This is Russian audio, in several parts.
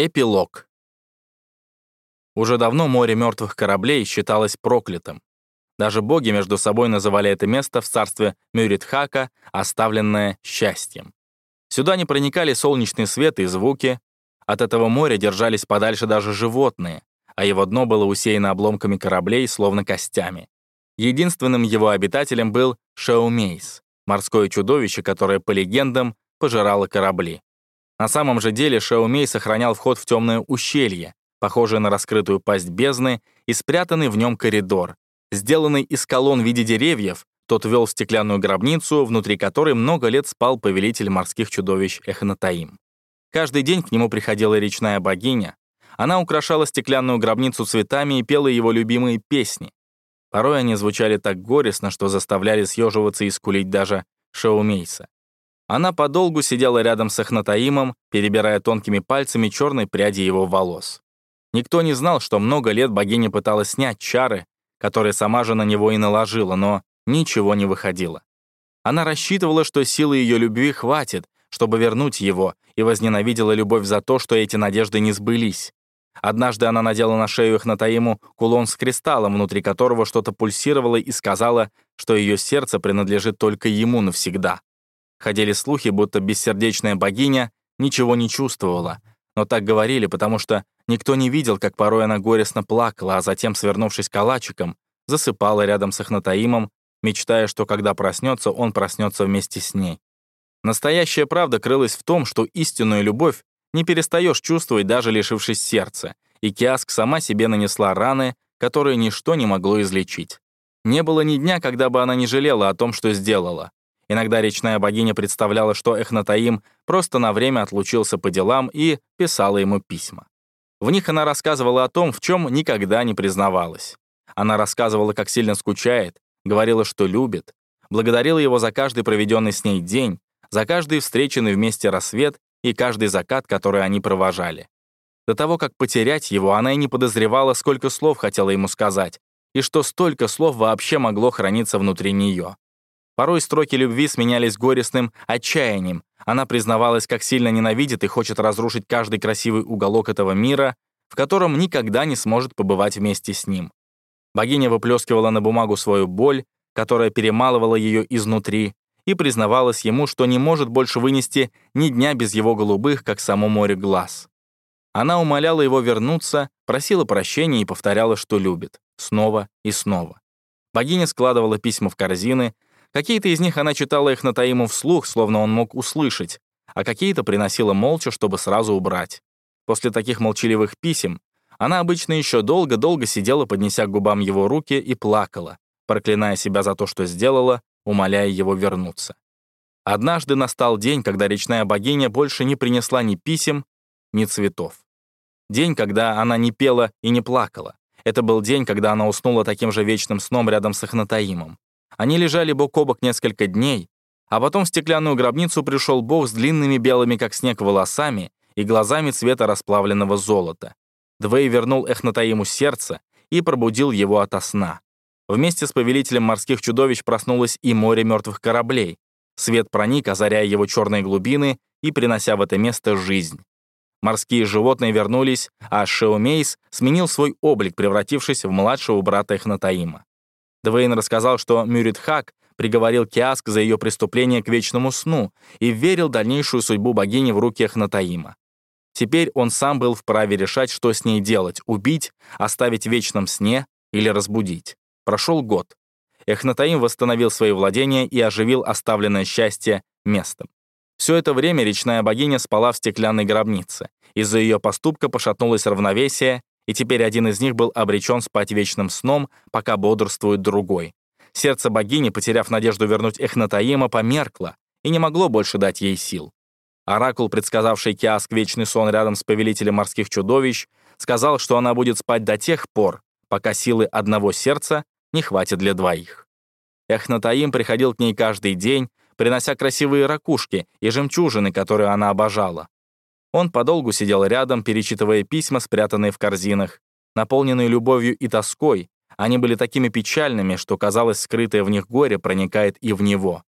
Эпилог. Уже давно море мертвых кораблей считалось проклятым. Даже боги между собой называли это место в царстве Мюритхака оставленное счастьем. Сюда не проникали солнечный свет и звуки. От этого моря держались подальше даже животные, а его дно было усеяно обломками кораблей, словно костями. Единственным его обитателем был Шеумейс, морское чудовище, которое, по легендам, пожирало корабли. На самом же деле Шаумей сохранял вход в темное ущелье, похожее на раскрытую пасть бездны, и спрятанный в нем коридор. Сделанный из колонн в виде деревьев, тот вел в стеклянную гробницу, внутри которой много лет спал повелитель морских чудовищ Эхнатаим. Каждый день к нему приходила речная богиня. Она украшала стеклянную гробницу цветами и пела его любимые песни. Порой они звучали так горестно, что заставляли съеживаться и скулить даже Шаумейса. Она подолгу сидела рядом с Эхнатаимом, перебирая тонкими пальцами черной пряди его волос. Никто не знал, что много лет богиня пыталась снять чары, которые сама же на него и наложила, но ничего не выходило. Она рассчитывала, что силы ее любви хватит, чтобы вернуть его, и возненавидела любовь за то, что эти надежды не сбылись. Однажды она надела на шею Эхнатаиму кулон с кристаллом, внутри которого что-то пульсировало, и сказала, что ее сердце принадлежит только ему навсегда. Ходили слухи, будто бессердечная богиня ничего не чувствовала. Но так говорили, потому что никто не видел, как порой она горестно плакала, а затем, свернувшись калачиком, засыпала рядом с Ахнатаимом, мечтая, что когда проснется, он проснется вместе с ней. Настоящая правда крылась в том, что истинную любовь не перестаешь чувствовать, даже лишившись сердца, и Киаск сама себе нанесла раны, которые ничто не могло излечить. Не было ни дня, когда бы она не жалела о том, что сделала. Иногда речная богиня представляла, что Эхнатаим просто на время отлучился по делам и писала ему письма. В них она рассказывала о том, в чем никогда не признавалась. Она рассказывала, как сильно скучает, говорила, что любит, благодарила его за каждый проведенный с ней день, за каждый встреченный вместе рассвет и каждый закат, который они провожали. До того, как потерять его, она и не подозревала, сколько слов хотела ему сказать, и что столько слов вообще могло храниться внутри нее. Порой строки любви сменялись горестным отчаянием. Она признавалась, как сильно ненавидит и хочет разрушить каждый красивый уголок этого мира, в котором никогда не сможет побывать вместе с ним. Богиня выплескивала на бумагу свою боль, которая перемалывала ее изнутри, и признавалась ему, что не может больше вынести ни дня без его голубых, как само море глаз. Она умоляла его вернуться, просила прощения и повторяла, что любит, снова и снова. Богиня складывала письма в корзины, Какие-то из них она читала их на Таиму вслух, словно он мог услышать, а какие-то приносила молча, чтобы сразу убрать. После таких молчаливых писем она обычно еще долго-долго сидела, поднеся к губам его руки, и плакала, проклиная себя за то, что сделала, умоляя его вернуться. Однажды настал день, когда речная богиня больше не принесла ни писем, ни цветов. День, когда она не пела и не плакала. Это был день, когда она уснула таким же вечным сном рядом с Ахнатаимом. Они лежали бок о бок несколько дней, а потом в стеклянную гробницу пришел бог с длинными белыми, как снег, волосами и глазами цвета расплавленного золота. Двей вернул Эхнатаиму сердце и пробудил его ото сна. Вместе с повелителем морских чудовищ проснулось и море мертвых кораблей. Свет проник, озаряя его черные глубины и принося в это место жизнь. Морские животные вернулись, а Шеумейс сменил свой облик, превратившись в младшего брата Эхнатаима. Двейн рассказал, что Мюрит Хак приговорил Киаск за ее преступление к вечному сну и верил дальнейшую судьбу богини в руки Ахнатаима. Теперь он сам был вправе решать, что с ней делать — убить, оставить в вечном сне или разбудить. Прошел год. Эхнатаим восстановил свои владения и оживил оставленное счастье местом. Все это время речная богиня спала в стеклянной гробнице. Из-за ее поступка пошатнулось равновесие, и теперь один из них был обречен спать вечным сном, пока бодрствует другой. Сердце богини, потеряв надежду вернуть Эхнатаима, померкло и не могло больше дать ей сил. Оракул, предсказавший Киаск вечный сон рядом с повелителем морских чудовищ, сказал, что она будет спать до тех пор, пока силы одного сердца не хватит для двоих. Эхнатаим приходил к ней каждый день, принося красивые ракушки и жемчужины, которые она обожала. Он подолгу сидел рядом, перечитывая письма, спрятанные в корзинах. Наполненные любовью и тоской, они были такими печальными, что, казалось, скрытое в них горе проникает и в него.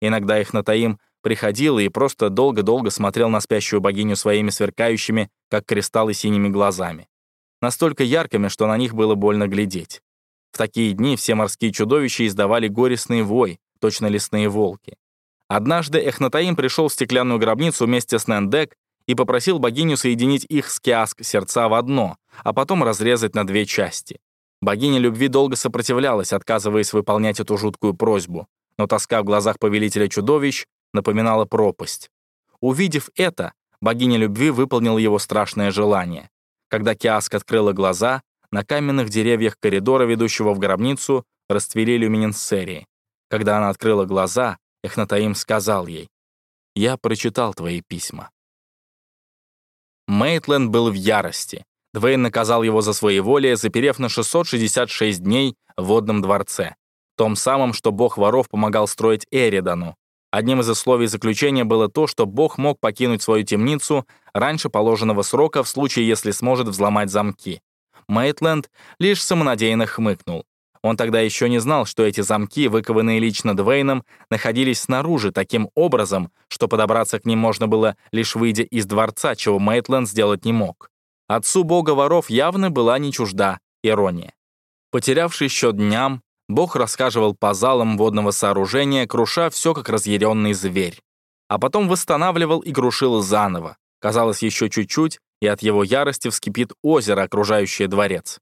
Иногда их Натаим приходил и просто долго-долго смотрел на спящую богиню своими сверкающими, как кристаллы, синими глазами. Настолько яркими, что на них было больно глядеть. В такие дни все морские чудовища издавали горестный вой, точно лесные волки. Однажды Эхнатаим пришел в стеклянную гробницу вместе с Нендек и попросил богиню соединить их с Киаск сердца в одно, а потом разрезать на две части. Богиня любви долго сопротивлялась, отказываясь выполнять эту жуткую просьбу, но тоска в глазах повелителя чудовищ напоминала пропасть. Увидев это, богиня любви выполнила его страшное желание. Когда Киаск открыла глаза, на каменных деревьях коридора, ведущего в гробницу, расцвели люминесцерии. Когда она открыла глаза, Эхнатаим сказал ей, «Я прочитал твои письма». Мейтленд был в ярости. Двейн наказал его за своеволие, заперев на 666 дней в водном дворце, том самом, что бог воров помогал строить Эридану. Одним из условий заключения было то, что бог мог покинуть свою темницу раньше положенного срока в случае, если сможет взломать замки. Мейтленд лишь самонадеянно хмыкнул. Он тогда еще не знал, что эти замки, выкованные лично Двейном, находились снаружи таким образом, что подобраться к ним можно было, лишь выйдя из дворца, чего Мейтленд сделать не мог. Отцу бога воров явно была не чужда ирония. Потерявший счет дням, бог рассказывал по залам водного сооружения, круша все как разъяренный зверь. А потом восстанавливал и крушил заново. Казалось, еще чуть-чуть, и от его ярости вскипит озеро, окружающее дворец.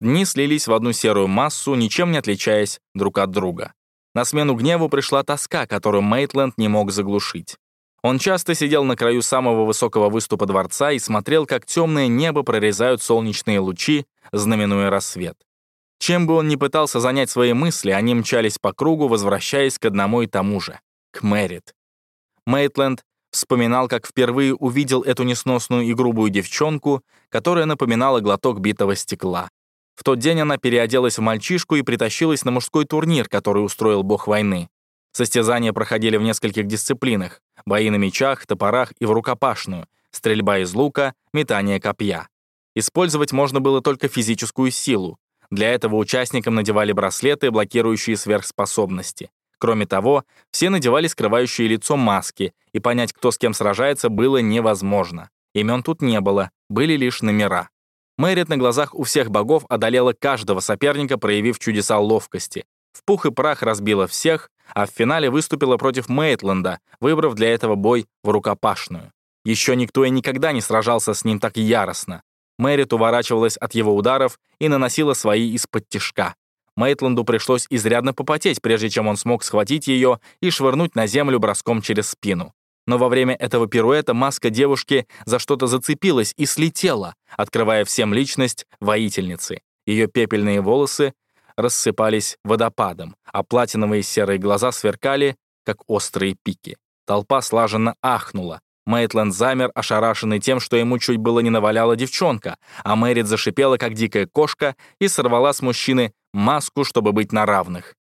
Дни слились в одну серую массу, ничем не отличаясь друг от друга. На смену гневу пришла тоска, которую Мейтленд не мог заглушить. Он часто сидел на краю самого высокого выступа дворца и смотрел, как темное небо прорезают солнечные лучи, знаменуя рассвет. Чем бы он ни пытался занять свои мысли, они мчались по кругу, возвращаясь к одному и тому же — к Мэрит. Мейтленд вспоминал, как впервые увидел эту несносную и грубую девчонку, которая напоминала глоток битого стекла. В тот день она переоделась в мальчишку и притащилась на мужской турнир, который устроил бог войны. Состязания проходили в нескольких дисциплинах — бои на мечах, топорах и в рукопашную, стрельба из лука, метание копья. Использовать можно было только физическую силу. Для этого участникам надевали браслеты, блокирующие сверхспособности. Кроме того, все надевали скрывающие лицо маски, и понять, кто с кем сражается, было невозможно. Имен тут не было, были лишь номера. Мэрит на глазах у всех богов одолела каждого соперника, проявив чудеса ловкости. В пух и прах разбила всех, а в финале выступила против Мейтленда, выбрав для этого бой в рукопашную. Еще никто и никогда не сражался с ним так яростно. Мэрит уворачивалась от его ударов и наносила свои из-под тишка. Мейтленду пришлось изрядно попотеть, прежде чем он смог схватить ее и швырнуть на землю броском через спину. Но во время этого пируэта маска девушки за что-то зацепилась и слетела, открывая всем личность воительницы. Ее пепельные волосы рассыпались водопадом, а платиновые серые глаза сверкали, как острые пики. Толпа слаженно ахнула. Мейтленд замер, ошарашенный тем, что ему чуть было не наваляла девчонка, а Мэрит зашипела, как дикая кошка, и сорвала с мужчины маску, чтобы быть на равных.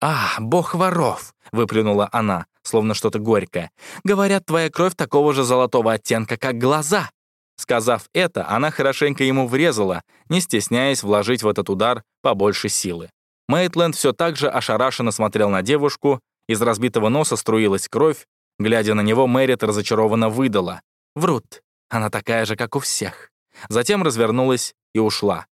«А, бог воров!» — выплюнула она, словно что-то горькое. «Говорят, твоя кровь такого же золотого оттенка, как глаза!» Сказав это, она хорошенько ему врезала, не стесняясь вложить в этот удар побольше силы. Мейтленд все так же ошарашенно смотрел на девушку, из разбитого носа струилась кровь, глядя на него, Мэрит разочарованно выдала. «Врут, она такая же, как у всех». Затем развернулась и ушла.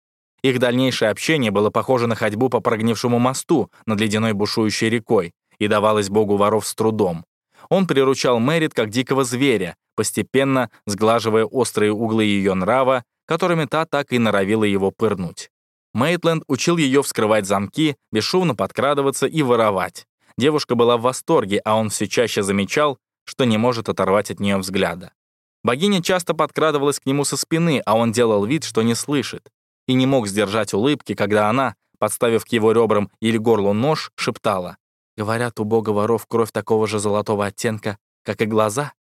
Их дальнейшее общение было похоже на ходьбу по прогнившему мосту над ледяной бушующей рекой и давалось богу воров с трудом. Он приручал Мэрит как дикого зверя, постепенно сглаживая острые углы ее нрава, которыми та так и норовила его пырнуть. Мейтленд учил ее вскрывать замки, бесшумно подкрадываться и воровать. Девушка была в восторге, а он все чаще замечал, что не может оторвать от нее взгляда. Богиня часто подкрадывалась к нему со спины, а он делал вид, что не слышит и не мог сдержать улыбки, когда она, подставив к его ребрам или горлу нож, шептала. «Говорят, у бога воров кровь такого же золотого оттенка, как и глаза».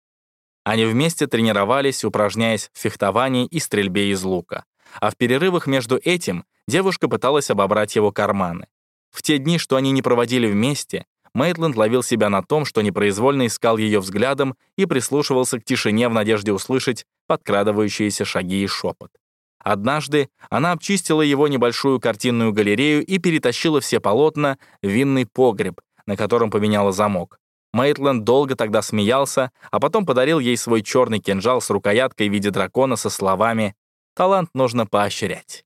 Они вместе тренировались, упражняясь в фехтовании и стрельбе из лука. А в перерывах между этим девушка пыталась обобрать его карманы. В те дни, что они не проводили вместе, Мейтленд ловил себя на том, что непроизвольно искал ее взглядом и прислушивался к тишине в надежде услышать подкрадывающиеся шаги и шепот. Однажды она обчистила его небольшую картинную галерею и перетащила все полотна в винный погреб, на котором поменяла замок. Мейтленд долго тогда смеялся, а потом подарил ей свой черный кинжал с рукояткой в виде дракона со словами «Талант нужно поощрять».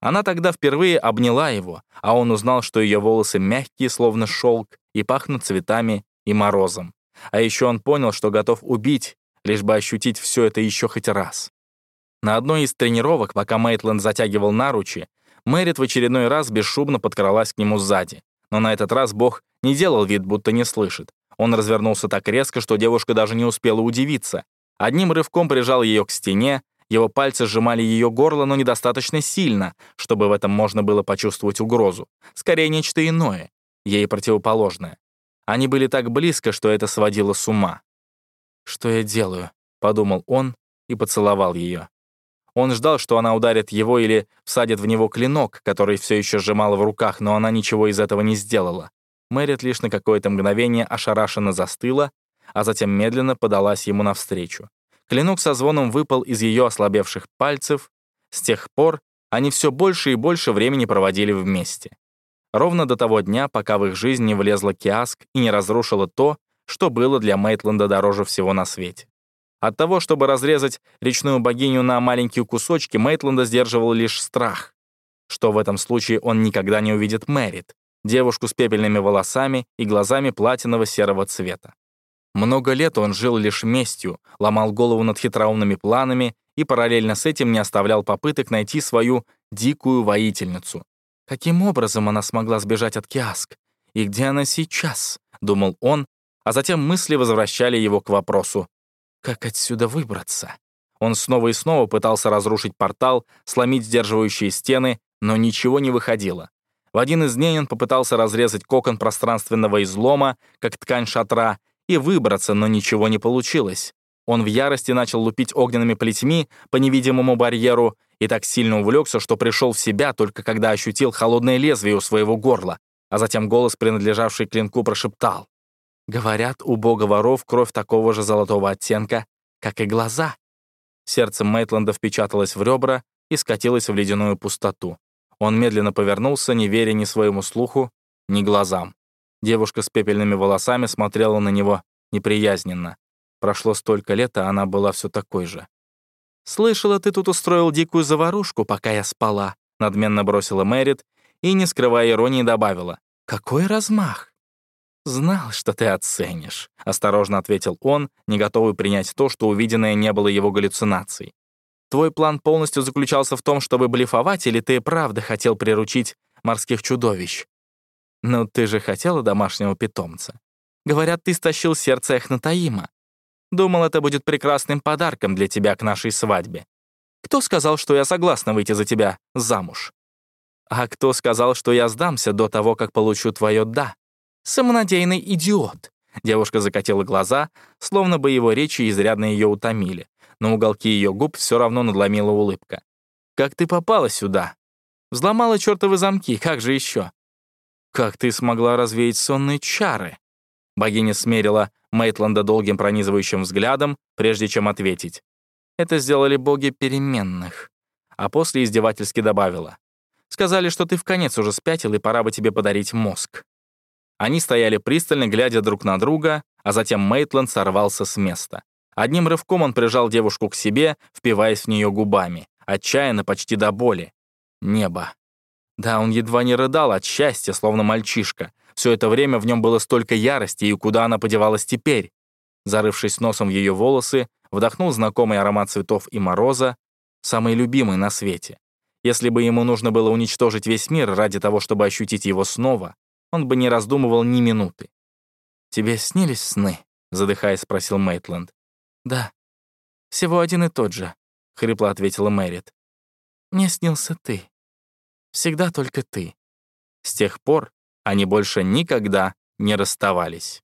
Она тогда впервые обняла его, а он узнал, что ее волосы мягкие, словно шелк, и пахнут цветами и морозом. А еще он понял, что готов убить, лишь бы ощутить все это еще хоть раз. На одной из тренировок, пока Мейтленд затягивал наручи, Мэрит в очередной раз бесшумно подкралась к нему сзади. Но на этот раз Бог не делал вид, будто не слышит. Он развернулся так резко, что девушка даже не успела удивиться. Одним рывком прижал ее к стене, его пальцы сжимали ее горло, но недостаточно сильно, чтобы в этом можно было почувствовать угрозу. Скорее, нечто иное, ей противоположное. Они были так близко, что это сводило с ума. «Что я делаю?» — подумал он и поцеловал ее. Он ждал, что она ударит его или всадит в него клинок, который все еще сжимала в руках, но она ничего из этого не сделала. Мэрит лишь на какое-то мгновение ошарашенно застыла, а затем медленно подалась ему навстречу. Клинок со звоном выпал из ее ослабевших пальцев. С тех пор они все больше и больше времени проводили вместе. Ровно до того дня, пока в их жизнь не влезла Киаск и не разрушила то, что было для Мейтленда дороже всего на свете. От того, чтобы разрезать речную богиню на маленькие кусочки, Мейтленда сдерживал лишь страх, что в этом случае он никогда не увидит Мэрит, девушку с пепельными волосами и глазами платиново-серого цвета. Много лет он жил лишь местью, ломал голову над хитроумными планами и параллельно с этим не оставлял попыток найти свою дикую воительницу. Каким образом она смогла сбежать от Киаск? И где она сейчас? Думал он, а затем мысли возвращали его к вопросу «Как отсюда выбраться?» Он снова и снова пытался разрушить портал, сломить сдерживающие стены, но ничего не выходило. В один из дней он попытался разрезать кокон пространственного излома, как ткань шатра, и выбраться, но ничего не получилось. Он в ярости начал лупить огненными плетьми по невидимому барьеру и так сильно увлекся, что пришел в себя только когда ощутил холодное лезвие у своего горла, а затем голос, принадлежавший клинку, прошептал. «Говорят, у бога воров кровь такого же золотого оттенка, как и глаза». Сердце Мейтленда впечаталось в ребра и скатилось в ледяную пустоту. Он медленно повернулся, не веря ни своему слуху, ни глазам. Девушка с пепельными волосами смотрела на него неприязненно. Прошло столько лет, а она была все такой же. «Слышала, ты тут устроил дикую заварушку, пока я спала», — надменно бросила Мэрит и, не скрывая иронии, добавила. «Какой размах!» «Знал, что ты оценишь», — осторожно ответил он, не готовый принять то, что увиденное не было его галлюцинацией. Твой план полностью заключался в том, чтобы блефовать, или ты правда хотел приручить морских чудовищ? Ну, ты же хотела домашнего питомца. Говорят, ты стащил сердце Эхнатаима. Думал, это будет прекрасным подарком для тебя к нашей свадьбе. Кто сказал, что я согласна выйти за тебя замуж? А кто сказал, что я сдамся до того, как получу твое «да»? Самонадеянный идиот. Девушка закатила глаза, словно бы его речи изрядно ее утомили. На уголки ее губ все равно надломила улыбка. «Как ты попала сюда?» «Взломала чертовы замки, как же еще?» «Как ты смогла развеять сонные чары?» Богиня смерила Мейтланда долгим пронизывающим взглядом, прежде чем ответить. «Это сделали боги переменных». А после издевательски добавила. «Сказали, что ты в конец уже спятил, и пора бы тебе подарить мозг». Они стояли пристально, глядя друг на друга, а затем Мейтланд сорвался с места. Одним рывком он прижал девушку к себе, впиваясь в нее губами, отчаянно, почти до боли. Небо. Да, он едва не рыдал от счастья, словно мальчишка. Все это время в нем было столько ярости, и куда она подевалась теперь? Зарывшись носом в ее волосы, вдохнул знакомый аромат цветов и мороза, самый любимый на свете. Если бы ему нужно было уничтожить весь мир ради того, чтобы ощутить его снова, он бы не раздумывал ни минуты. «Тебе снились сны?» — задыхаясь, спросил Мейтленд. «Да, всего один и тот же», — хрипло ответила Мэрит. «Мне снился ты. Всегда только ты». С тех пор они больше никогда не расставались.